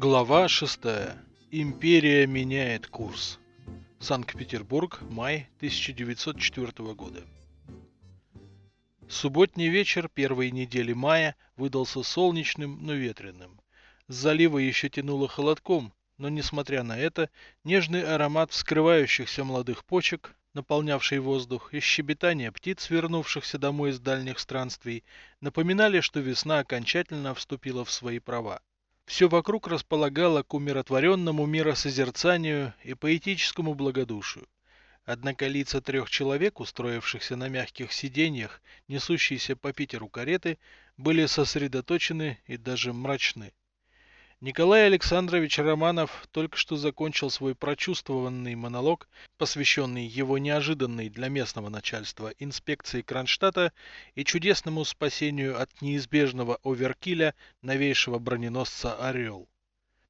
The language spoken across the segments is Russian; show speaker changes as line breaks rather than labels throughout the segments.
Глава 6. Империя меняет курс. Санкт-Петербург, май 1904 года. Субботний вечер первой недели мая выдался солнечным, но ветреным. С залива еще тянуло холодком, но несмотря на это, нежный аромат вскрывающихся молодых почек, наполнявший воздух, и щебетание птиц, вернувшихся домой из дальних странствий, напоминали, что весна окончательно вступила в свои права. Все вокруг располагало к умиротворенному миросозерцанию и поэтическому благодушию. Однако лица трех человек, устроившихся на мягких сиденьях, несущиеся по Питеру кареты, были сосредоточены и даже мрачны. Николай Александрович Романов только что закончил свой прочувствованный монолог, посвященный его неожиданной для местного начальства инспекции Кронштадта и чудесному спасению от неизбежного оверкиля новейшего броненосца «Орел».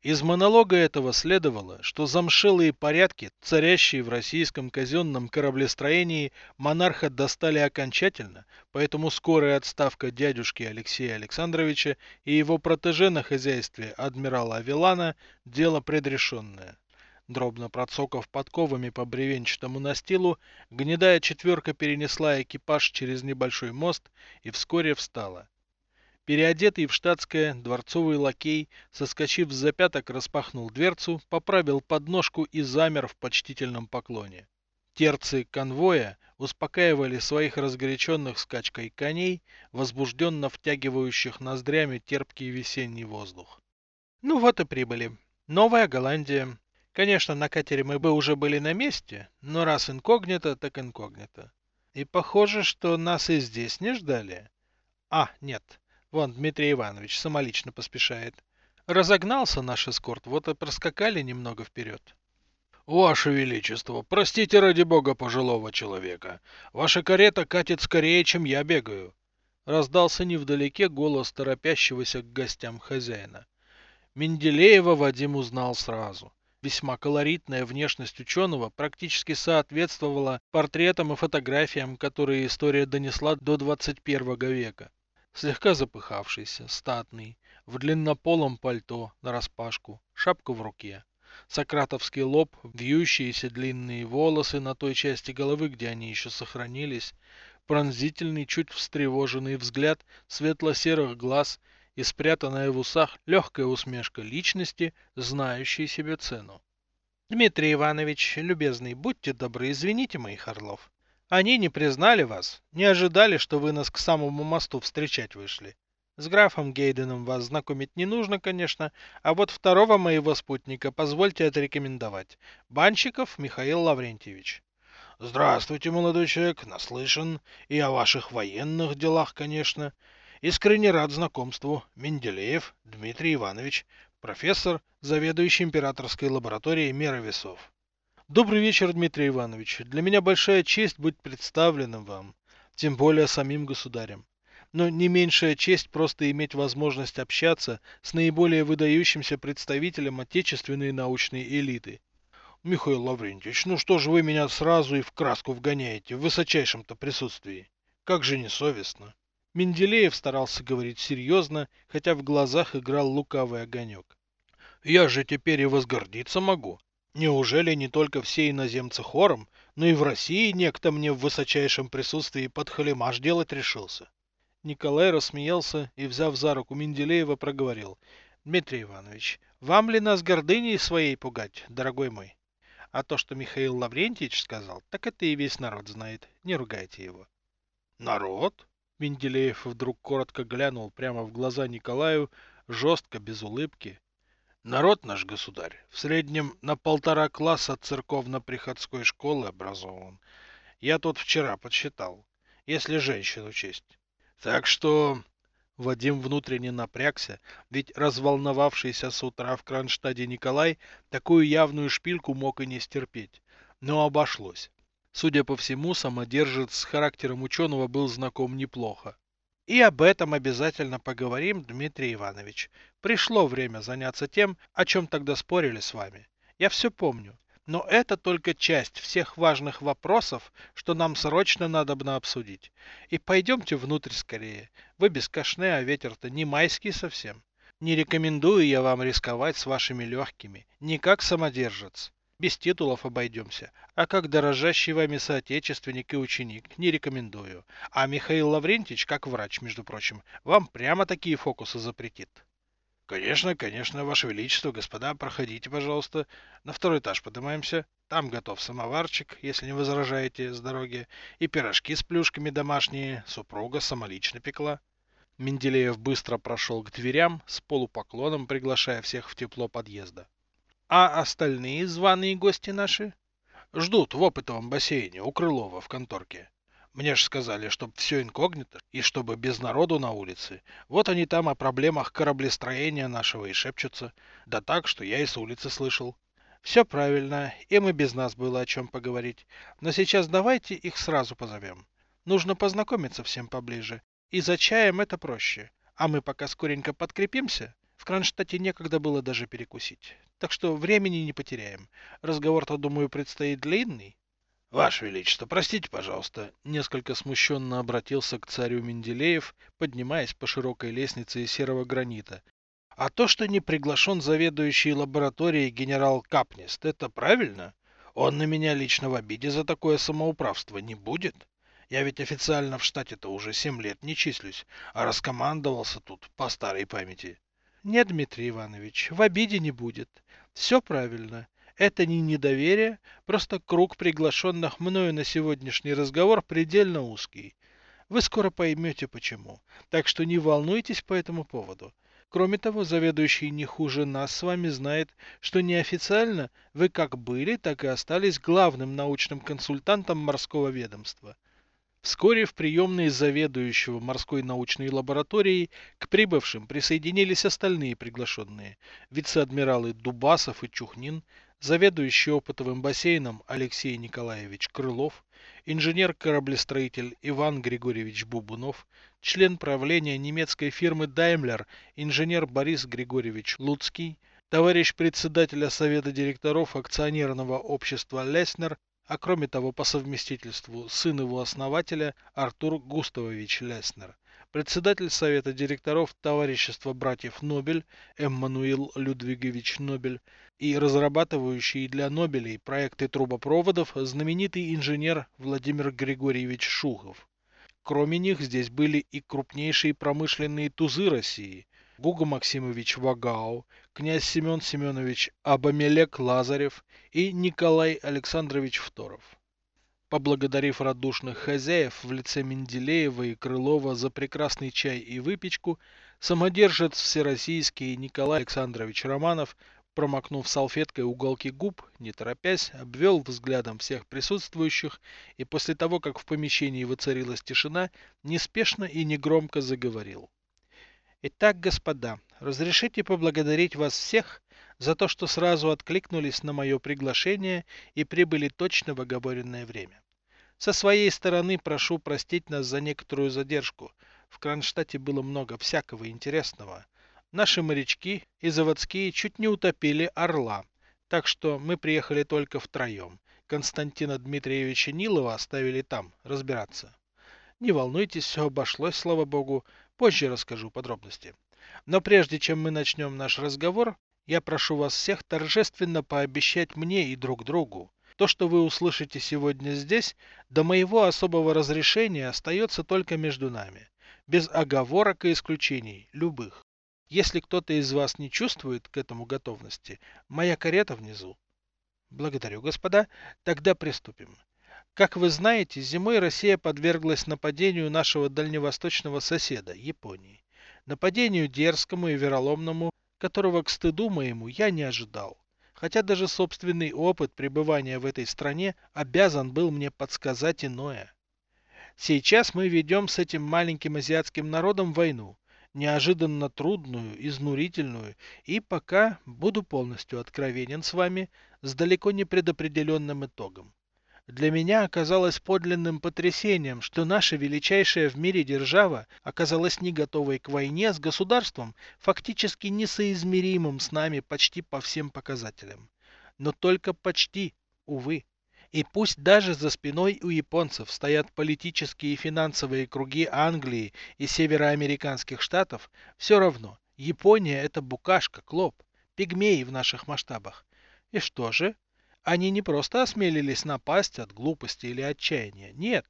Из монолога этого следовало, что замшелые порядки, царящие в российском казенном кораблестроении, монарха достали окончательно, поэтому скорая отставка дядюшки Алексея Александровича и его протеже на хозяйстве адмирала Авелана – дело предрешенное. Дробно процокав подковами по бревенчатому настилу, гнедая четверка перенесла экипаж через небольшой мост и вскоре встала. Переодетый в штатское, дворцовый лакей, соскочив с запяток, распахнул дверцу, поправил подножку и замер в почтительном поклоне. Терцы конвоя успокаивали своих разгоряченных скачкой коней, возбужденно втягивающих ноздрями терпкий весенний воздух. Ну вот и прибыли. Новая Голландия. Конечно, на катере мы бы уже были на месте, но раз инкогнито, так инкогнито. И похоже, что нас и здесь не ждали. А, нет, Вон Дмитрий Иванович самолично поспешает. Разогнался наш эскорт, вот и проскакали немного вперед.
Ваше Величество, простите ради бога пожилого человека. Ваша карета катит скорее, чем я бегаю.
Раздался невдалеке голос торопящегося к гостям хозяина. Менделеева Вадим узнал сразу. Весьма колоритная внешность ученого практически соответствовала портретам и фотографиям, которые история донесла до 21 века слегка запыхавшийся, статный, в длиннополом пальто нараспашку, шапка в руке. Сократовский лоб, вьющиеся длинные волосы на той части головы, где они еще сохранились, пронзительный, чуть встревоженный взгляд светло-серых глаз и спрятанная в усах легкая усмешка личности, знающей себе цену. Дмитрий Иванович, любезный, будьте добры, извините моих орлов. Они не признали вас, не ожидали, что вы нас к самому мосту встречать вышли. С графом Гейденом вас знакомить не нужно, конечно, а вот второго моего спутника позвольте отрекомендовать. Банщиков Михаил Лаврентьевич.
Здравствуйте, молодой человек, наслышан. И о ваших военных делах, конечно. Искренне рад знакомству. Менделеев Дмитрий Иванович, профессор, заведующий императорской лабораторией меры весов.
Добрый вечер, Дмитрий Иванович. Для меня большая честь быть представленным вам, тем более самим государем. Но не меньшая честь просто иметь возможность общаться с наиболее выдающимся представителем отечественной научной элиты.
Михаил Лаврентьевич, ну что же вы меня сразу и в краску вгоняете в высочайшем-то присутствии? Как же несовестно.
Менделеев старался говорить серьезно, хотя в глазах играл лукавый огонек.
Я же теперь и возгордиться могу. Неужели не только все иноземцы хором, но и в России некто мне в высочайшем присутствии под халимаш делать решился?
Николай рассмеялся и, взяв за руку Менделеева, проговорил. Дмитрий Иванович, вам ли нас гордыней своей пугать, дорогой мой? А то, что Михаил Лаврентьевич сказал, так это и весь народ знает. Не ругайте его.
Народ?
Менделеев вдруг коротко глянул прямо в глаза Николаю, жестко, без улыбки,
Народ наш государь в среднем на полтора класса церковно-приходской школы образован. Я тут вчера подсчитал, если женщин учесть. Так что...
Вадим внутренне напрягся, ведь разволновавшийся с утра в Кронштадте Николай такую явную шпильку мог и не стерпеть. Но обошлось. Судя по всему, самодержец с характером ученого был знаком неплохо. И об этом обязательно поговорим, Дмитрий Иванович. Пришло время заняться тем, о чем тогда спорили с вами. Я все помню. Но это только часть всех важных вопросов, что нам срочно надо бы обсудить. И пойдемте внутрь скорее. Вы без кашне, а ветер-то не майский совсем. Не рекомендую я вам рисковать с вашими легкими, не как самодержец. Без титулов обойдемся, а как дорожащий вами соотечественник и ученик не рекомендую. А Михаил Лаврентич, как врач, между прочим, вам прямо такие фокусы запретит.
Конечно, конечно, Ваше Величество, господа, проходите, пожалуйста. На второй этаж поднимаемся. Там готов самоварчик, если не возражаете с дороги, и пирожки с плюшками домашние, супруга самолично пекла.
Менделеев быстро прошел к дверям, с полупоклоном приглашая всех в тепло подъезда. А остальные званые гости наши?
Ждут в опытовом бассейне у Крылова в конторке. Мне ж сказали, чтоб все инкогнито и чтобы без народу на улице. Вот они там о проблемах кораблестроения нашего и шепчутся. Да так, что я и с улицы слышал.
Все правильно, им и без нас было о чем поговорить. Но сейчас давайте их сразу позовем. Нужно познакомиться всем поближе. И за чаем это проще. А мы пока скоренько подкрепимся. В Кронштадте некогда было даже перекусить. Так что времени не потеряем. Разговор-то, думаю, предстоит длинный.
Ваше Величество, простите, пожалуйста,
несколько смущенно обратился к царю Менделеев, поднимаясь по широкой лестнице из серого гранита. А то, что не приглашен заведующий лабораторией генерал Капнест, это правильно? Он на меня лично в обиде за такое самоуправство не будет? Я ведь официально в штате-то уже семь лет не числюсь, а раскомандовался тут по старой памяти. Нет, Дмитрий Иванович, в обиде не будет. Все правильно. Это не недоверие, просто круг приглашенных мною на сегодняшний разговор предельно узкий. Вы скоро поймете почему, так что не волнуйтесь по этому поводу. Кроме того, заведующий не хуже нас с вами знает, что неофициально вы как были, так и остались главным научным консультантом морского ведомства. Вскоре в приемной заведующего морской научной лабораторией к прибывшим присоединились остальные приглашенные. Вице-адмиралы Дубасов и Чухнин, заведующий опытовым бассейном Алексей Николаевич Крылов, инженер-кораблестроитель Иван Григорьевич Бубунов, член правления немецкой фирмы Daimler, инженер Борис Григорьевич Луцкий, товарищ председателя Совета директоров акционерного общества Леснер, а кроме того по совместительству сын его основателя Артур Густавович Леснер, председатель Совета директоров Товарищества братьев Нобель Эммануил Людвигович Нобель и разрабатывающий для Нобелей проекты трубопроводов знаменитый инженер Владимир Григорьевич Шухов. Кроме них здесь были и крупнейшие промышленные тузы России – Гуга Максимович Вагау, князь Семен Семенович Абамелек Лазарев и Николай Александрович Второв. Поблагодарив радушных хозяев в лице Менделеева и Крылова за прекрасный чай и выпечку, самодержец всероссийский Николай Александрович Романов, промокнув салфеткой уголки губ, не торопясь, обвел взглядом всех присутствующих и после того, как в помещении воцарилась тишина, неспешно и негромко заговорил. Итак, господа, разрешите поблагодарить вас всех за то, что сразу откликнулись на мое приглашение и прибыли точно в оговоренное время. Со своей стороны прошу простить нас за некоторую задержку. В Кронштадте было много всякого интересного. Наши морячки и заводские чуть не утопили «Орла», так что мы приехали только втроем. Константина Дмитриевича Нилова оставили там разбираться. Не волнуйтесь, все обошлось, слава богу. Позже расскажу подробности. Но прежде чем мы начнем наш разговор, я прошу вас всех торжественно пообещать мне и друг другу. То, что вы услышите сегодня здесь, до моего особого разрешения остается только между нами. Без оговорок и исключений, любых. Если кто-то из вас не чувствует к этому готовности, моя карета внизу. Благодарю, господа. Тогда приступим. Как вы знаете, зимой Россия подверглась нападению нашего дальневосточного соседа, Японии. Нападению дерзкому и вероломному, которого к стыду моему я не ожидал. Хотя даже собственный опыт пребывания в этой стране обязан был мне подсказать иное. Сейчас мы ведем с этим маленьким азиатским народом войну, неожиданно трудную, изнурительную и пока, буду полностью откровенен с вами, с далеко не предопределенным итогом. Для меня оказалось подлинным потрясением, что наша величайшая в мире держава оказалась не готовой к войне с государством, фактически несоизмеримым с нами почти по всем показателям. Но только почти, увы. И пусть даже за спиной у японцев стоят политические и финансовые круги Англии и североамериканских штатов, все равно Япония это букашка, клоп, пигмеи в наших масштабах. И что же? Они не просто осмелились напасть от глупости или отчаяния. Нет.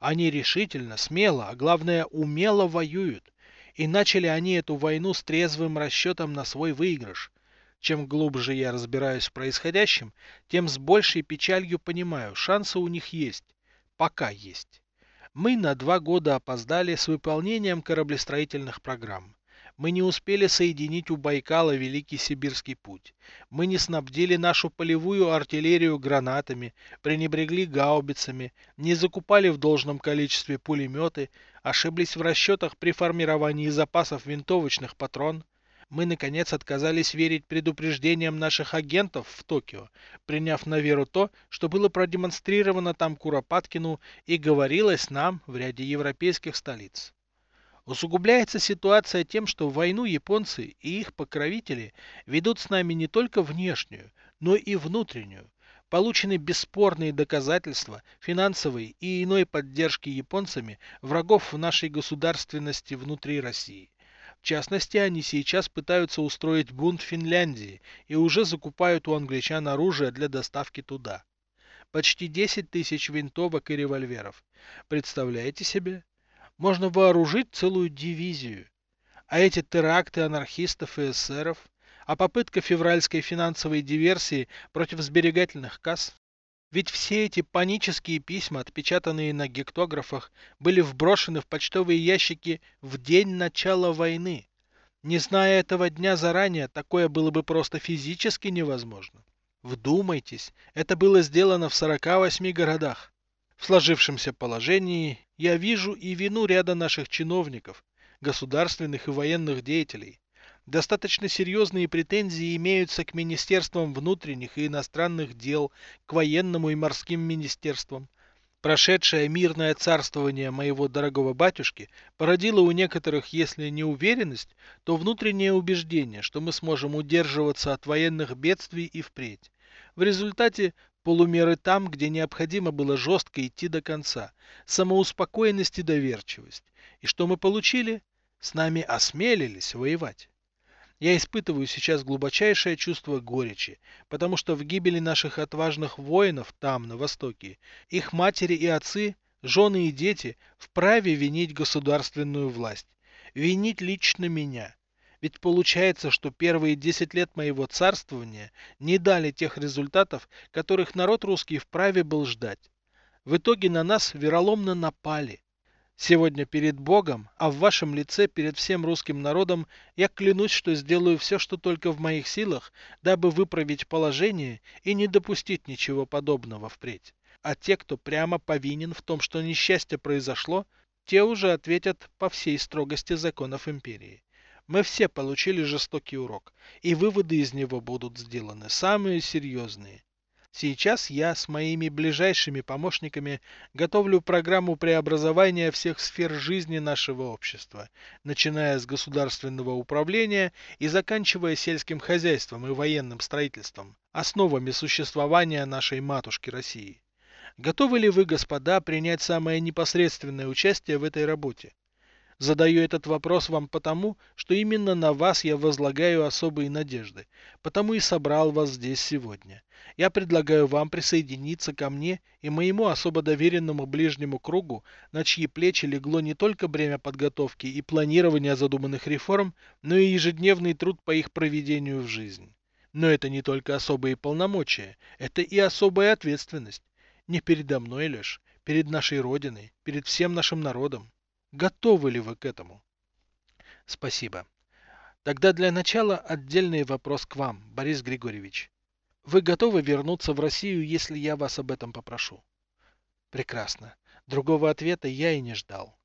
Они решительно, смело, а главное умело воюют. И начали они эту войну с трезвым расчетом на свой выигрыш. Чем глубже я разбираюсь в происходящем, тем с большей печалью понимаю, шансы у них есть. Пока есть. Мы на два года опоздали с выполнением кораблестроительных программ. Мы не успели соединить у Байкала Великий Сибирский путь. Мы не снабдили нашу полевую артиллерию гранатами, пренебрегли гаубицами, не закупали в должном количестве пулеметы, ошиблись в расчетах при формировании запасов винтовочных патрон. Мы, наконец, отказались верить предупреждениям наших агентов в Токио, приняв на веру то, что было продемонстрировано там Куропаткину и говорилось нам в ряде европейских столиц. Усугубляется ситуация тем, что войну японцы и их покровители ведут с нами не только внешнюю, но и внутреннюю. Получены бесспорные доказательства финансовой и иной поддержки японцами врагов в нашей государственности внутри России. В частности, они сейчас пытаются устроить бунт в Финляндии и уже закупают у англичан оружие для доставки туда. Почти 10 тысяч винтовок и револьверов. Представляете себе? Можно вооружить целую дивизию. А эти теракты анархистов и эсеров, а попытка февральской финансовой диверсии против сберегательных касс, ведь все эти панические письма, отпечатанные на гектографах, были вброшены в почтовые ящики в день начала войны. Не зная этого дня заранее, такое было бы просто физически невозможно. Вдумайтесь, это было сделано в 48 городах. В сложившемся положении я вижу и вину ряда наших чиновников, государственных и военных деятелей. Достаточно серьезные претензии имеются к Министерствам внутренних и иностранных дел, к военному и морским министерствам. Прошедшее мирное царствование моего дорогого батюшки породило у некоторых, если не уверенность, то внутреннее убеждение, что мы сможем удерживаться от военных бедствий и впредь. В результате полумеры там, где необходимо было жестко идти до конца, самоуспокоенность и доверчивость. И что мы получили? С нами осмелились воевать. Я испытываю сейчас глубочайшее чувство горечи, потому что в гибели наших отважных воинов там, на Востоке, их матери и отцы, жены и дети вправе винить государственную власть, винить лично меня – ведь получается, что первые 10 лет моего царствования не дали тех результатов, которых народ русский вправе был ждать. В итоге на нас вероломно напали. Сегодня перед Богом, а в вашем лице перед всем русским народом, я клянусь, что сделаю все, что только в моих силах, дабы выправить положение и не допустить ничего подобного впредь. А те, кто прямо повинен в том, что несчастье произошло, те уже ответят по всей строгости законов империи. Мы все получили жестокий урок, и выводы из него будут сделаны самые серьезные. Сейчас я с моими ближайшими помощниками готовлю программу преобразования всех сфер жизни нашего общества, начиная с государственного управления и заканчивая сельским хозяйством и военным строительством, основами существования нашей матушки России. Готовы ли вы, господа, принять самое непосредственное участие в этой работе? Задаю этот вопрос вам потому, что именно на вас я возлагаю особые надежды, потому и собрал вас здесь сегодня. Я предлагаю вам присоединиться ко мне и моему особо доверенному ближнему кругу, на чьи плечи легло не только бремя подготовки и планирования задуманных реформ, но и ежедневный труд по их проведению в жизнь. Но это не только особые полномочия, это и особая ответственность. Не передо мной лишь, перед нашей Родиной, перед всем нашим народом. Готовы ли вы к этому? Спасибо. Тогда для начала отдельный вопрос к вам, Борис Григорьевич. Вы готовы вернуться в Россию, если я вас об этом попрошу? Прекрасно. Другого ответа я и не ждал.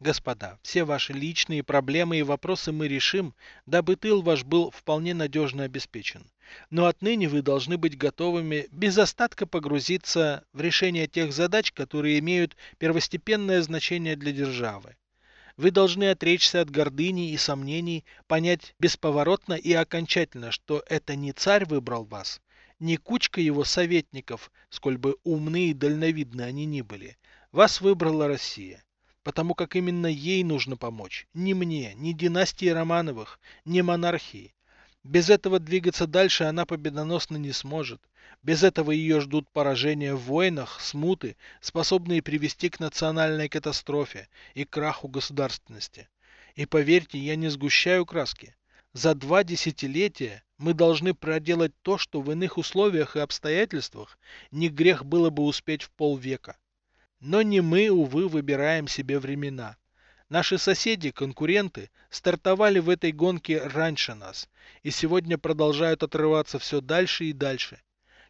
Господа, все ваши личные проблемы и вопросы мы решим, дабы тыл ваш был вполне надежно обеспечен. Но отныне вы должны быть готовыми без остатка погрузиться в решение тех задач, которые имеют первостепенное значение для державы. Вы должны отречься от гордыни и сомнений, понять бесповоротно и окончательно, что это не царь выбрал вас, не кучка его советников, сколь бы умны и дальновидны они ни были. Вас выбрала Россия. потому как именно ей нужно помочь. Не мне, не династии Романовых, не монархии. Без этого двигаться дальше она победоносно не сможет. Без этого ее ждут поражения в войнах, смуты, способные привести к национальной катастрофе и краху государственности. И поверьте, я не сгущаю краски. За два десятилетия мы должны проделать то, что в иных условиях и обстоятельствах не грех было бы успеть в полвека. Но не мы, увы, выбираем себе времена. Наши соседи, конкуренты, стартовали в этой гонке раньше нас и сегодня продолжают отрываться все дальше и дальше.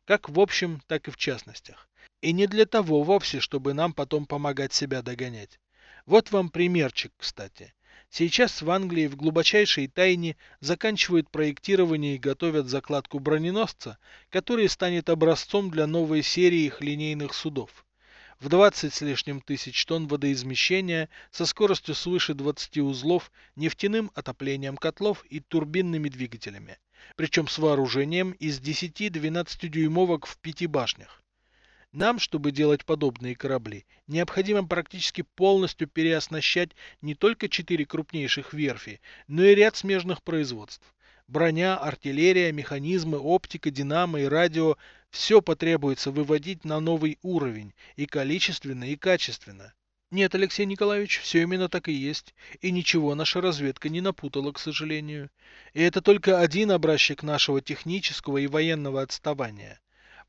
Как в общем, так и в частностях. И не для того вовсе, чтобы нам потом помогать себя догонять. Вот вам примерчик, кстати. Сейчас в Англии в глубочайшей тайне заканчивают проектирование и готовят закладку броненосца, который станет образцом для новой серии их линейных судов. В 20 с лишним тысяч тонн водоизмещения со скоростью свыше 20 узлов, нефтяным отоплением котлов и турбинными двигателями. Причем с вооружением из 10-12 дюймовок в пяти башнях. Нам, чтобы делать подобные корабли, необходимо практически полностью переоснащать не только четыре крупнейших верфи, но и ряд смежных производств. Броня, артиллерия, механизмы, оптика, динамо и радио – все потребуется выводить на новый уровень, и количественно, и качественно. Нет, Алексей Николаевич, все именно так и есть, и ничего наша разведка не напутала, к сожалению. И это только один образчик нашего технического и военного отставания.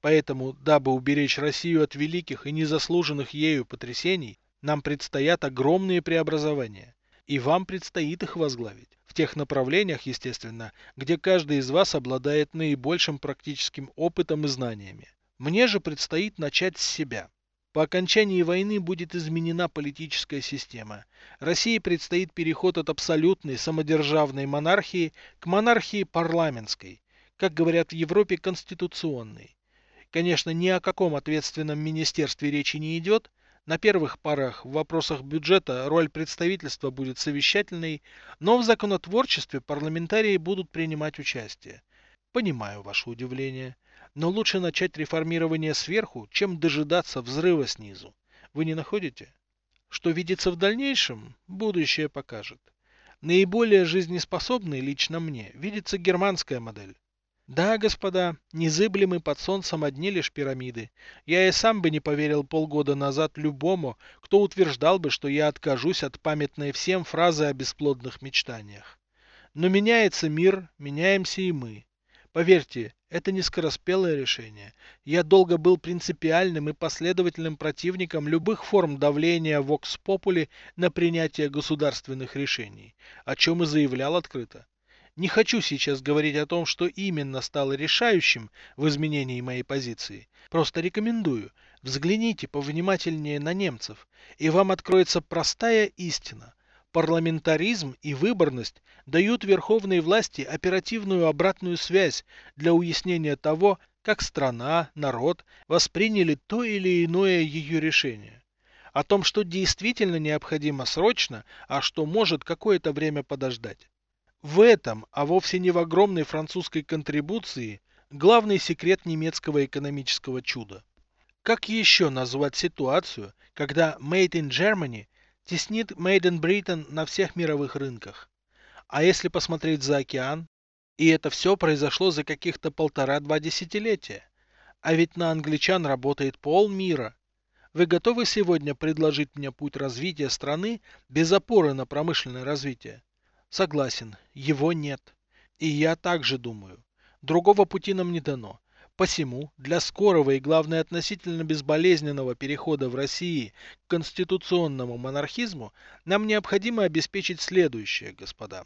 Поэтому, дабы уберечь Россию от великих и незаслуженных ею потрясений, нам предстоят огромные преобразования. И вам предстоит их возглавить. В тех направлениях, естественно, где каждый из вас обладает наибольшим практическим опытом и знаниями. Мне же предстоит начать с себя. По окончании войны будет изменена политическая система. России предстоит переход от абсолютной самодержавной монархии к монархии парламентской, как говорят в Европе, конституционной. Конечно, ни о каком ответственном министерстве речи не идет. На первых порах в вопросах бюджета роль представительства будет совещательной, но в законотворчестве парламентарии будут принимать участие. Понимаю ваше удивление, но лучше начать реформирование сверху, чем дожидаться взрыва снизу. Вы не находите? Что видится в дальнейшем, будущее покажет. Наиболее жизнеспособной лично мне видится германская модель. Да, господа, незыблемы под солнцем одни лишь пирамиды. Я и сам бы не поверил полгода назад любому, кто утверждал бы, что я откажусь от памятной всем фразы о бесплодных мечтаниях. Но меняется мир, меняемся и мы. Поверьте, это не скороспелое решение. Я долго был принципиальным и последовательным противником любых форм давления Vox Populi на принятие государственных решений, о чем и заявлял открыто. Не хочу сейчас говорить о том, что именно стало решающим в изменении моей позиции. Просто рекомендую. Взгляните повнимательнее на немцев, и вам откроется простая истина. Парламентаризм и выборность дают верховной власти оперативную обратную связь для уяснения того, как страна, народ восприняли то или иное ее решение. О том, что действительно необходимо срочно, а что может какое-то время подождать. В этом, а вовсе не в огромной французской контрибуции, главный секрет немецкого экономического чуда. Как еще назвать ситуацию, когда Made in Germany теснит Made in Britain на всех мировых рынках? А если посмотреть за океан? И это все произошло за каких-то полтора-два десятилетия. А ведь на англичан работает полмира. Вы готовы сегодня предложить мне путь развития страны без опоры на промышленное развитие? Согласен, его нет. И я также думаю. Другого пути нам не дано. Посему, для скорого и, главное, относительно безболезненного перехода в России к конституционному монархизму нам необходимо обеспечить следующее, господа.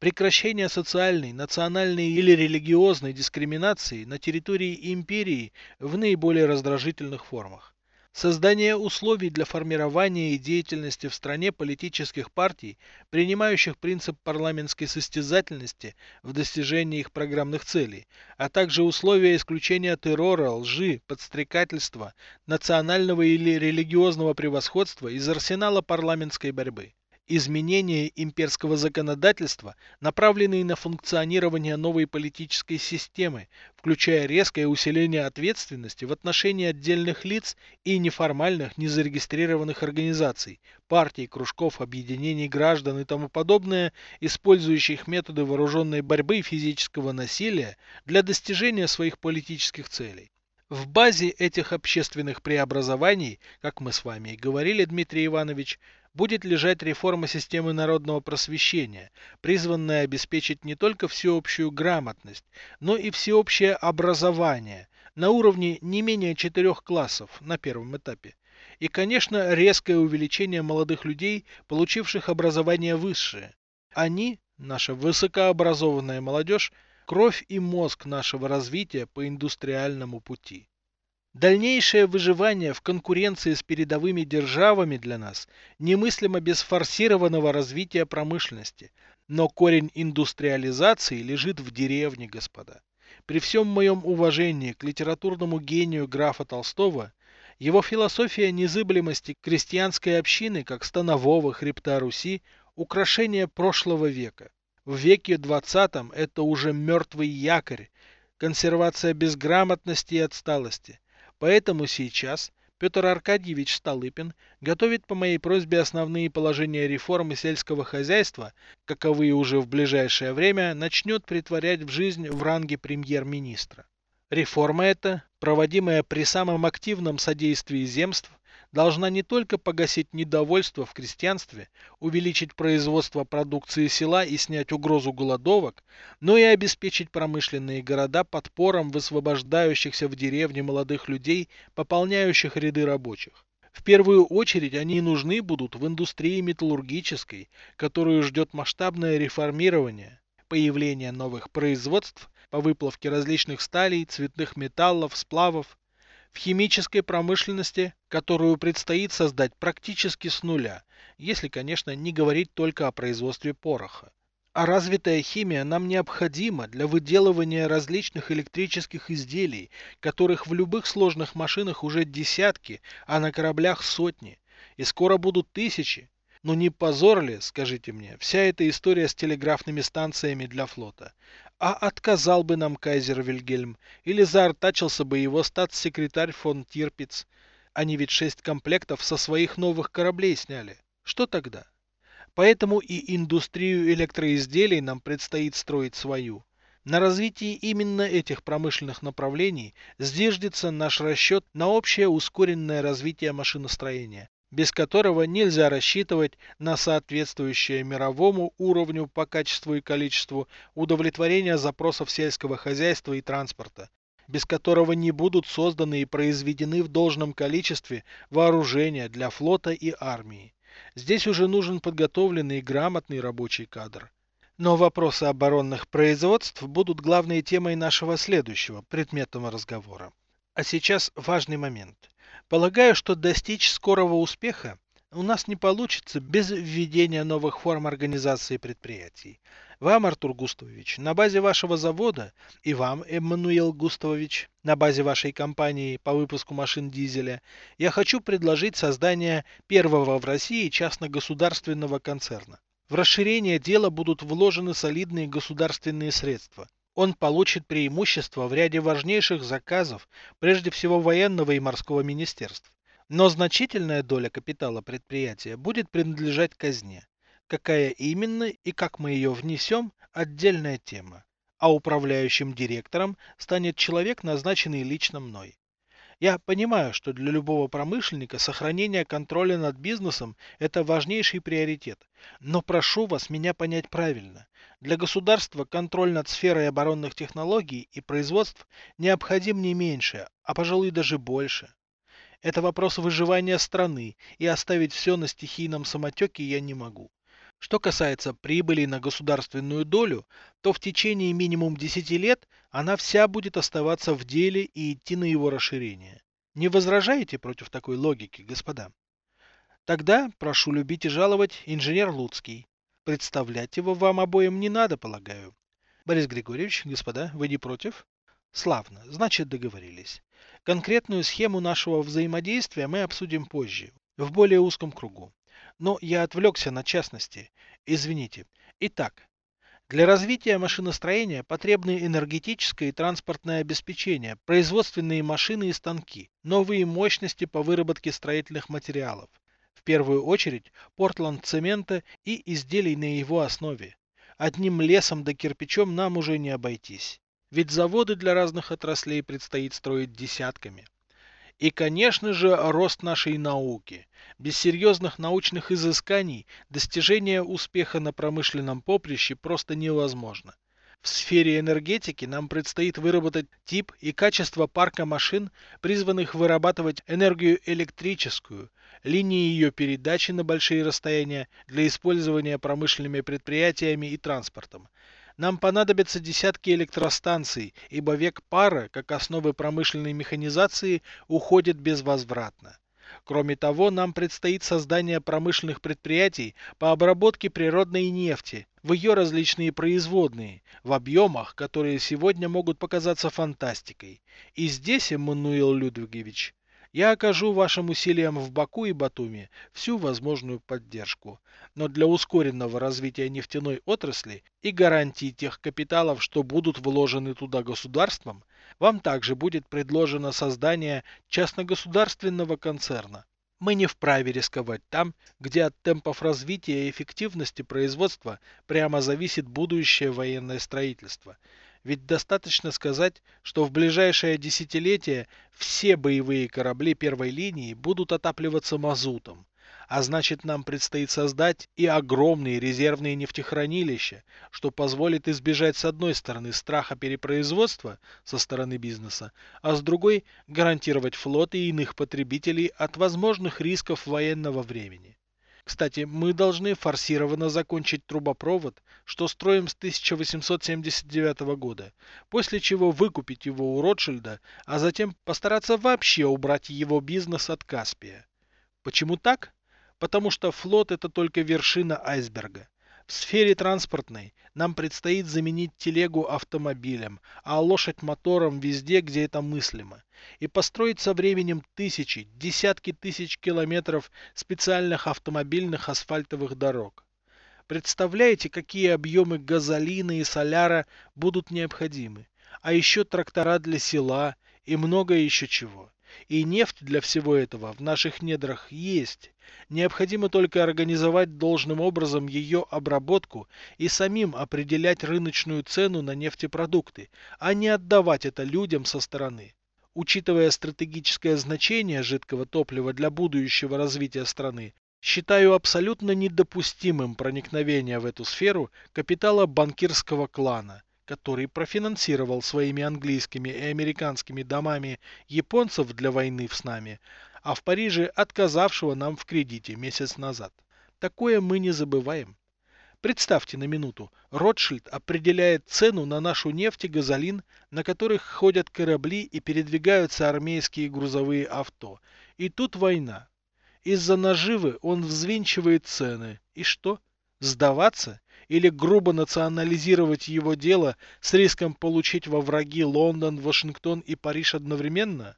Прекращение социальной, национальной или религиозной дискриминации на территории империи в наиболее раздражительных формах. Создание условий для формирования и деятельности в стране политических партий, принимающих принцип парламентской состязательности в достижении их программных целей, а также условия исключения террора, лжи, подстрекательства, национального или религиозного превосходства из арсенала парламентской борьбы. Изменения имперского законодательства, направленные на функционирование новой политической системы, включая резкое усиление ответственности в отношении отдельных лиц и неформальных незарегистрированных организаций, партий, кружков, объединений граждан и тому подобное, использующих методы вооруженной борьбы и физического насилия для достижения своих политических целей. В базе этих общественных преобразований, как мы с вами и говорили, Дмитрий Иванович, будет лежать реформа системы народного просвещения, призванная обеспечить не только всеобщую грамотность, но и всеобщее образование на уровне не менее четырех классов на первом этапе. И, конечно, резкое увеличение молодых людей, получивших образование высшее. Они, наша высокообразованная молодежь, кровь и мозг нашего развития по индустриальному пути. Дальнейшее выживание в конкуренции с передовыми державами для нас немыслимо без форсированного развития промышленности. Но корень индустриализации лежит в деревне, господа. При всем моем уважении к литературному гению графа Толстого, его философия незыблемости крестьянской общины как станового хребта Руси – украшение прошлого века. В веке двадцатом это уже мертвый якорь, консервация безграмотности и отсталости – Поэтому сейчас Петр Аркадьевич Столыпин готовит по моей просьбе основные положения реформы сельского хозяйства, каковые уже в ближайшее время начнет притворять в жизнь в ранге премьер-министра. Реформа эта, проводимая при самом активном содействии земств, должна не только погасить недовольство в крестьянстве, увеличить производство продукции села и снять угрозу голодовок, но и обеспечить промышленные города подпором высвобождающихся в деревне молодых людей, пополняющих ряды рабочих. В первую очередь они нужны будут в индустрии металлургической, которую ждет масштабное реформирование, появление новых производств по выплавке различных сталей, цветных металлов, сплавов, в химической промышленности, которую предстоит создать практически с нуля, если, конечно, не говорить только о производстве пороха. А развитая химия нам необходима для выделывания различных электрических изделий, которых в любых сложных машинах уже десятки, а на кораблях сотни. И скоро будут тысячи. Но не позор ли, скажите мне, вся эта история с телеграфными станциями для флота? А отказал бы нам кайзер Вильгельм, или заортачился бы его статс-секретарь фон Тирпиц. Они ведь шесть комплектов со своих новых кораблей сняли. Что тогда? Поэтому и индустрию электроизделий нам предстоит строить свою. На развитии именно этих промышленных направлений зиждется наш расчет на общее ускоренное развитие машиностроения без которого нельзя рассчитывать на соответствующее мировому уровню по качеству и количеству удовлетворения запросов сельского хозяйства и транспорта, без которого не будут созданы и произведены в должном количестве вооружения для флота и армии. Здесь уже нужен подготовленный и грамотный рабочий кадр. Но вопросы оборонных производств будут главной темой нашего следующего предметного разговора. А сейчас важный момент – Полагаю, что достичь скорого успеха у нас не получится без введения новых форм организации предприятий. Вам, Артур Густавович, на базе вашего завода, и вам, Эммануил Густавович, на базе вашей компании по выпуску машин дизеля, я хочу предложить создание первого в России частно-государственного концерна. В расширение дела будут вложены солидные государственные средства он получит преимущество в ряде важнейших заказов, прежде всего военного и морского министерств. Но значительная доля капитала предприятия будет принадлежать казне. Какая именно и как мы ее внесем – отдельная тема. А управляющим директором станет человек, назначенный лично мной. Я понимаю, что для любого промышленника сохранение контроля над бизнесом – это важнейший приоритет. Но прошу вас меня понять правильно. Для государства контроль над сферой оборонных технологий и производств необходим не меньше, а пожалуй даже больше. Это вопрос выживания страны, и оставить все на стихийном самотеке я не могу. Что касается прибыли на государственную долю, то в течение минимум 10 лет она вся будет оставаться в деле и идти на его расширение. Не возражаете против такой логики, господа? Тогда прошу любить и жаловать инженер Луцкий. Представлять его вам обоим не надо, полагаю. Борис Григорьевич, господа, вы не против? Славно, значит договорились. Конкретную схему нашего взаимодействия мы обсудим позже, в более узком кругу. Но я отвлекся на частности. Извините. Итак, для развития машиностроения потребны энергетическое и транспортное обеспечение, производственные машины и станки, новые мощности по выработке строительных материалов. В первую очередь Портланд цемента и изделий на его основе. Одним лесом да кирпичом нам уже не обойтись. Ведь заводы для разных отраслей предстоит строить десятками. И, конечно же, рост нашей науки. Без серьезных научных изысканий достижение успеха на промышленном поприще просто невозможно. В сфере энергетики нам предстоит выработать тип и качество парка машин, призванных вырабатывать энергию электрическую, линии ее передачи на большие расстояния для использования промышленными предприятиями и транспортом, нам понадобятся десятки электростанций, ибо век пара, как основы промышленной механизации, уходит безвозвратно. Кроме того, нам предстоит создание промышленных предприятий по обработке природной нефти в ее различные производные, в объемах, которые сегодня могут показаться фантастикой. И здесь, Эммануил Людвигович, я окажу вашим усилиям в Баку и Батуми всю возможную поддержку. Но для ускоренного развития нефтяной отрасли и гарантии тех капиталов, что будут вложены туда государством, вам также будет предложено создание частно-государственного концерна. Мы не вправе рисковать там, где от темпов развития и эффективности производства прямо зависит будущее военное строительство – ведь достаточно сказать, что в ближайшее десятилетие все боевые корабли первой линии будут отапливаться мазутом. А значит нам предстоит создать и огромные резервные нефтехранилища, что позволит избежать с одной стороны страха перепроизводства со стороны бизнеса, а с другой гарантировать флот и иных потребителей от возможных рисков военного времени. Кстати, мы должны форсированно закончить трубопровод, что строим с 1879 года, после чего выкупить его у Ротшильда, а затем постараться вообще убрать его бизнес от Каспия. Почему так? Потому что флот это только вершина айсберга. В сфере транспортной нам предстоит заменить телегу автомобилем, а лошадь мотором везде, где это мыслимо, и построить со временем тысячи, десятки тысяч километров специальных автомобильных асфальтовых дорог. Представляете, какие объемы газолина и соляра будут необходимы? А еще трактора для села и много еще чего. И нефть для всего этого в наших недрах есть. Необходимо только организовать должным образом ее обработку и самим определять рыночную цену на нефтепродукты, а не отдавать это людям со стороны. Учитывая стратегическое значение жидкого топлива для будущего развития страны, считаю абсолютно недопустимым проникновение в эту сферу капитала банкирского клана, который профинансировал своими английскими и американскими домами японцев для войны с нами, а в Париже отказавшего нам в кредите месяц назад. Такое мы не забываем. Представьте на минуту, Ротшильд определяет цену на нашу нефть и газолин, на которых ходят корабли и передвигаются армейские грузовые авто. И тут война. Из-за наживы он взвинчивает цены. И что? Сдаваться? Или грубо национализировать его дело с риском получить во враги Лондон, Вашингтон и Париж одновременно?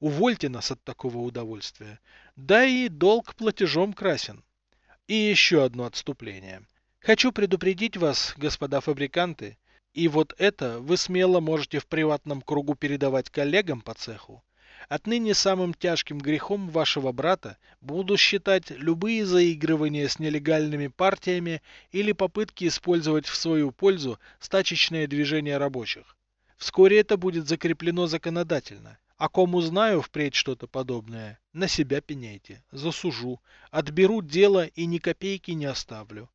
Увольте нас от такого удовольствия. Да и долг платежом красен. И еще одно отступление. Хочу предупредить вас, господа фабриканты, и вот это вы смело можете в приватном кругу передавать коллегам по цеху. Отныне самым тяжким грехом вашего брата буду считать любые заигрывания с нелегальными партиями или попытки использовать в свою пользу стачечное движение рабочих. Вскоре это будет закреплено законодательно. А кому знаю впредь что-то подобное, на себя пеняйте, засужу, отберу дело и ни копейки не оставлю.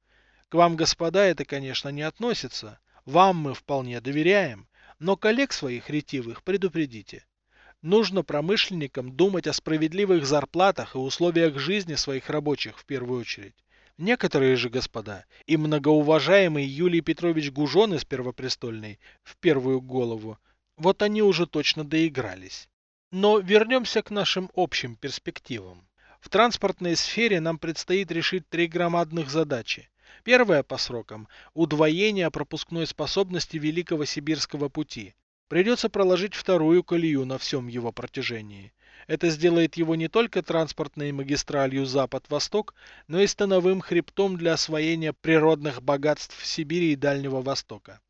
К вам, господа, это, конечно, не относится. Вам мы вполне доверяем, но коллег своих ретивых предупредите. Нужно промышленникам думать о справедливых зарплатах и условиях жизни своих рабочих в первую очередь. Некоторые же господа, и многоуважаемый Юлий Петрович Гужон из Первопрестольной, в первую голову, вот они уже точно доигрались. Но вернемся к нашим общим перспективам. В транспортной сфере нам предстоит решить три громадных задачи. Первая по срокам – удвоение пропускной способности Великого Сибирского пути. Придется проложить вторую колею на всем его протяжении. Это сделает его не только транспортной магистралью Запад-Восток, но и становым хребтом для освоения природных богатств Сибири и Дальнего Востока.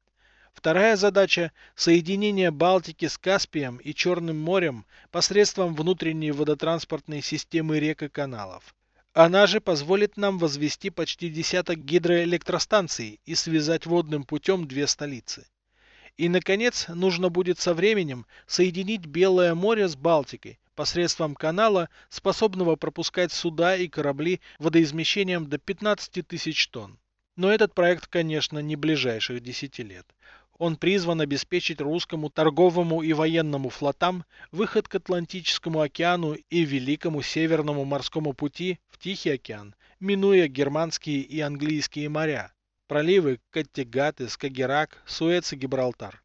Вторая задача – соединение Балтики с Каспием и Черным морем посредством внутренней водотранспортной системы рек и каналов. Она же позволит нам возвести почти десяток гидроэлектростанций и связать водным путем две столицы. И, наконец, нужно будет со временем соединить Белое море с Балтикой посредством канала, способного пропускать суда и корабли водоизмещением до 15 тысяч тонн. Но этот проект, конечно, не ближайших 10 лет. Он призван обеспечить русскому торговому и военному флотам выход к Атлантическому океану и Великому Северному морскому пути в Тихий океан, минуя германские и английские моря, проливы Каттегат, Скагерак, Суэц и Гибралтар.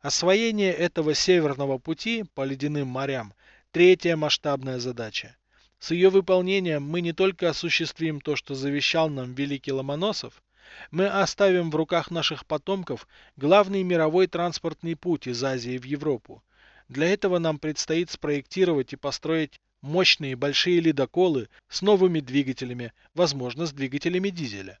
Освоение этого северного пути по ледяным морям – третья масштабная задача. С ее выполнением мы не только осуществим то, что завещал нам великий Ломоносов, мы оставим в руках наших потомков главный мировой транспортный путь из Азии в Европу. Для этого нам предстоит спроектировать и построить мощные большие ледоколы с новыми двигателями, возможно, с двигателями дизеля.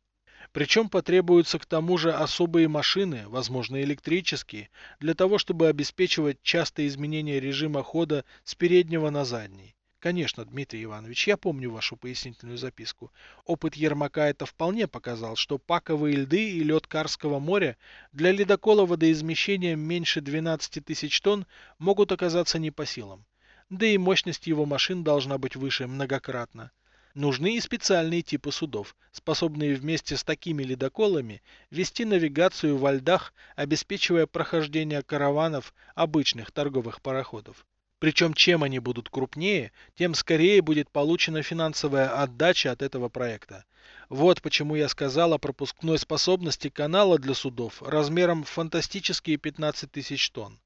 Причем потребуются к тому же особые машины, возможно электрические, для того, чтобы обеспечивать частые изменения режима хода с переднего на задний. Конечно, Дмитрий Иванович, я помню вашу пояснительную записку. Опыт Ермака это вполне показал, что паковые льды и лед Карского моря для ледокола водоизмещением меньше 12 тысяч тонн могут оказаться не по силам. Да и мощность его машин должна быть выше многократно. Нужны и специальные типы судов, способные вместе с такими ледоколами вести навигацию во льдах, обеспечивая прохождение караванов обычных торговых пароходов. Причем чем они будут крупнее, тем скорее будет получена финансовая отдача от этого проекта. Вот почему я сказал о пропускной способности канала для судов размером в фантастические 15 тысяч тонн.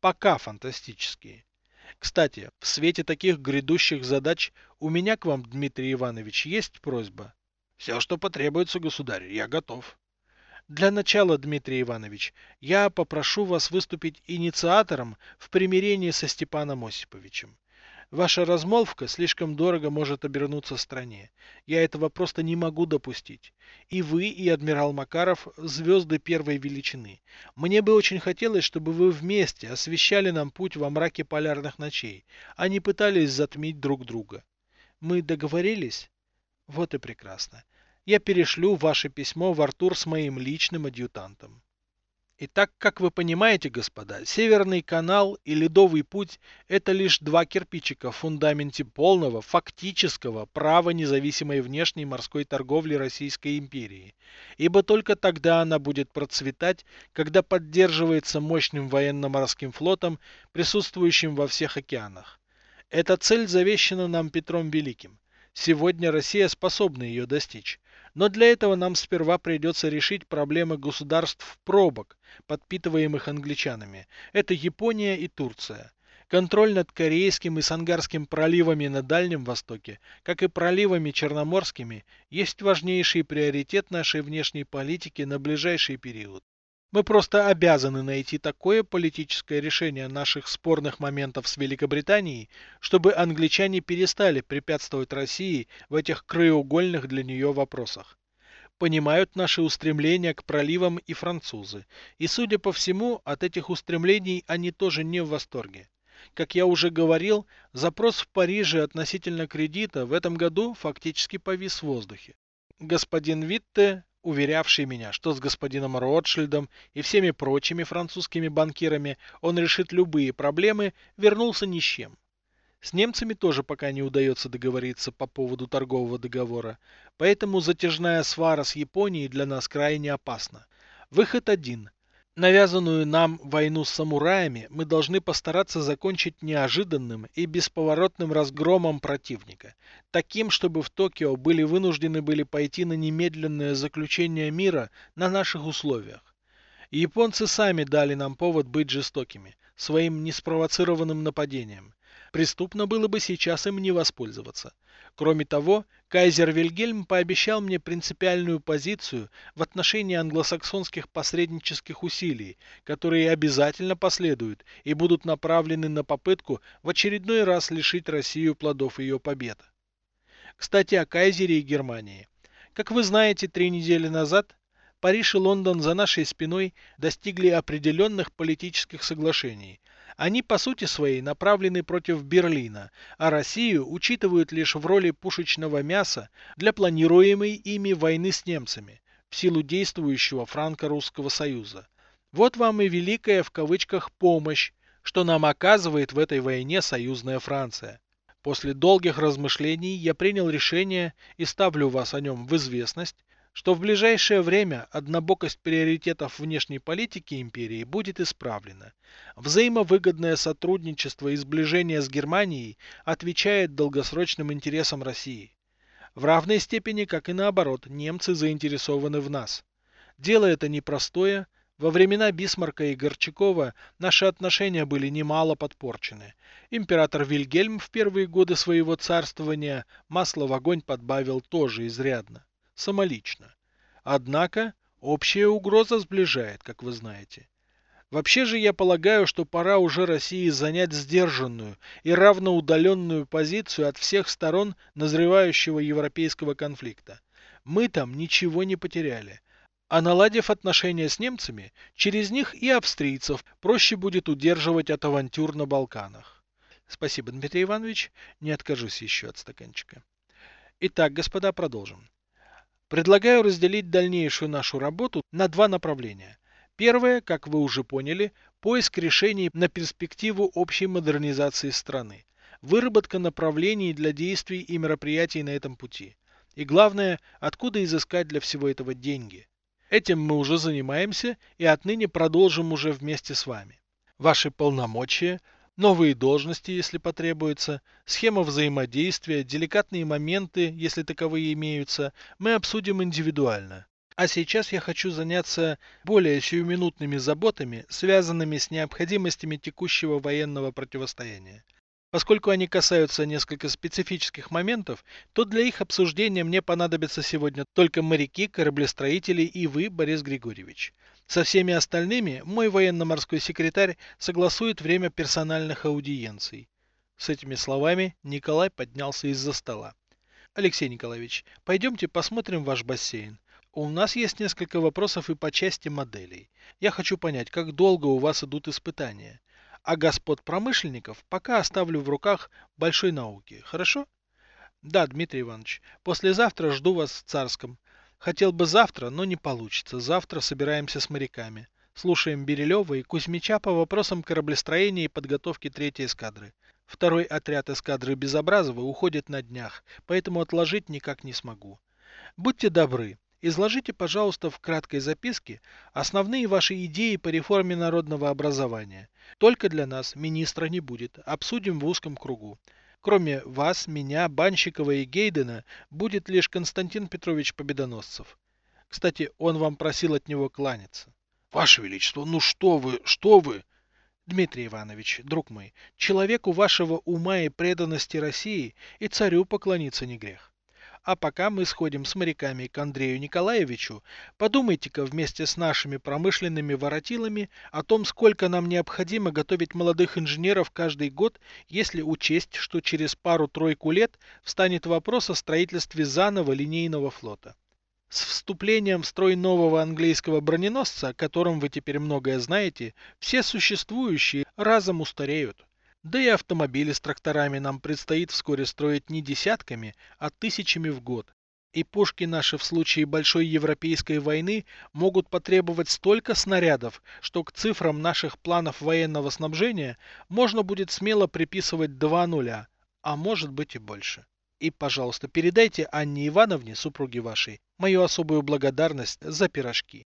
Пока фантастические. Кстати, в свете таких грядущих задач у меня к вам, Дмитрий Иванович, есть просьба?
Все, что потребуется, государь, я готов.
Для начала, Дмитрий Иванович, я попрошу вас выступить инициатором в примирении со Степаном Осиповичем. Ваша размолвка слишком дорого может обернуться стране. Я этого просто не могу допустить. И вы, и адмирал Макаров – звезды первой величины. Мне бы очень хотелось, чтобы вы вместе освещали нам путь во мраке полярных ночей, а не пытались затмить друг друга. Мы договорились? Вот и прекрасно я перешлю ваше письмо в Артур с моим личным адъютантом. Итак, как вы понимаете, господа, Северный канал и Ледовый путь – это лишь два кирпичика в фундаменте полного, фактического права независимой внешней морской торговли Российской империи. Ибо только тогда она будет процветать, когда поддерживается мощным военно-морским флотом, присутствующим во всех океанах. Эта цель завещана нам Петром Великим. Сегодня Россия способна ее достичь. Но для этого нам сперва придется решить проблемы государств пробок, подпитываемых англичанами. Это Япония и Турция. Контроль над Корейским и Сангарским проливами на Дальнем Востоке, как и проливами Черноморскими, есть важнейший приоритет нашей внешней политики на ближайший период. Мы просто обязаны найти такое политическое решение наших спорных моментов с Великобританией, чтобы англичане перестали препятствовать России в этих краеугольных для нее вопросах. Понимают наши устремления к проливам и французы, и, судя по всему, от этих устремлений они тоже не в восторге. Как я уже говорил, запрос в Париже относительно кредита в этом году фактически повис в воздухе. Господин Витте уверявший меня, что с господином Ротшильдом и всеми прочими французскими банкирами он решит любые проблемы, вернулся ни с чем. С немцами тоже пока не удается договориться по поводу торгового договора, поэтому затяжная свара с Японией для нас крайне опасна. Выход один Навязанную нам войну с самураями мы должны постараться закончить неожиданным и бесповоротным разгромом противника, таким, чтобы в Токио были вынуждены были пойти на немедленное заключение мира на наших условиях. Японцы сами дали нам повод быть жестокими, своим неспровоцированным нападением. Преступно было бы сейчас им не воспользоваться. Кроме того, кайзер Вильгельм пообещал мне принципиальную позицию в отношении англосаксонских посреднических усилий, которые обязательно последуют и будут направлены на попытку в очередной раз лишить Россию плодов ее побед. Кстати, о кайзере и Германии. Как вы знаете, три недели назад Париж и Лондон за нашей спиной достигли определенных политических соглашений – они по сути своей направлены против Берлина, а Россию учитывают лишь в роли пушечного мяса для планируемой ими войны с немцами в силу действующего франко-русского союза. Вот вам и великая в кавычках помощь, что нам оказывает в этой войне союзная Франция. После долгих размышлений я принял решение и ставлю вас о нем в известность, что в ближайшее время однобокость приоритетов внешней политики империи будет исправлена. Взаимовыгодное сотрудничество и сближение с Германией отвечает долгосрочным интересам России. В равной степени, как и наоборот, немцы заинтересованы в нас. Дело это непростое. Во времена Бисмарка и Горчакова наши отношения были немало подпорчены. Император Вильгельм в первые годы своего царствования масло в огонь подбавил тоже изрядно самолично. Однако общая угроза сближает, как вы знаете. Вообще же я полагаю, что пора уже России занять сдержанную и равноудаленную позицию от всех сторон назревающего европейского конфликта. Мы там ничего не потеряли. А наладив отношения с немцами, через них и австрийцев проще будет удерживать от авантюр на Балканах. Спасибо, Дмитрий Иванович. Не откажусь еще от стаканчика. Итак, господа, продолжим. Предлагаю разделить дальнейшую нашу работу на два направления. Первое, как вы уже поняли, поиск решений на перспективу общей модернизации страны, выработка направлений для действий и мероприятий на этом пути. И главное, откуда изыскать для всего этого деньги. Этим мы уже занимаемся и отныне продолжим уже вместе с вами. Ваши полномочия, новые должности, если потребуется, схема взаимодействия, деликатные моменты, если таковые имеются, мы обсудим индивидуально. А сейчас я хочу заняться более сиюминутными заботами, связанными с необходимостями текущего военного противостояния. Поскольку они касаются несколько специфических моментов, то для их обсуждения мне понадобятся сегодня только моряки, кораблестроители и вы, Борис Григорьевич. Со всеми остальными мой военно-морской секретарь согласует время персональных аудиенций. С этими словами Николай поднялся из-за стола. Алексей Николаевич, пойдемте посмотрим ваш бассейн. У нас есть несколько вопросов и по части моделей. Я хочу понять, как долго у вас идут испытания. А господ промышленников пока оставлю в руках большой науки. Хорошо? Да, Дмитрий Иванович. Послезавтра жду вас в Царском. Хотел бы завтра, но не получится. Завтра собираемся с моряками. Слушаем Берилева и Кузьмича по вопросам кораблестроения и подготовки третьей эскадры. Второй отряд эскадры Безобразова уходит на днях, поэтому отложить никак не смогу. Будьте добры, изложите, пожалуйста, в краткой записке основные ваши идеи по реформе народного образования. Только для нас министра не будет, обсудим в узком кругу. Кроме вас, меня, Банщикова и Гейдена, будет лишь Константин Петрович Победоносцев. Кстати, он вам просил от него кланяться. Ваше Величество, ну что вы, что вы? Дмитрий Иванович, друг мой, человеку вашего ума и преданности России и царю поклониться не грех. А пока мы сходим с моряками к Андрею Николаевичу, подумайте-ка вместе с нашими промышленными воротилами о том, сколько нам необходимо готовить молодых инженеров каждый год, если учесть, что через пару-тройку лет встанет вопрос о строительстве заново линейного флота. С вступлением в строй нового английского броненосца, о котором вы теперь многое знаете, все существующие разом устареют. Да и автомобили с тракторами нам предстоит вскоре строить не десятками, а тысячами в год. И пушки наши в случае большой европейской войны могут потребовать столько снарядов, что к цифрам наших планов военного снабжения можно будет смело приписывать два нуля, а может быть и больше. И, пожалуйста, передайте Анне Ивановне, супруге вашей, мою особую благодарность за пирожки.